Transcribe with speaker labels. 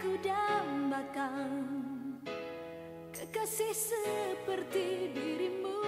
Speaker 1: ku dambakan Kekasih seperti dirimu.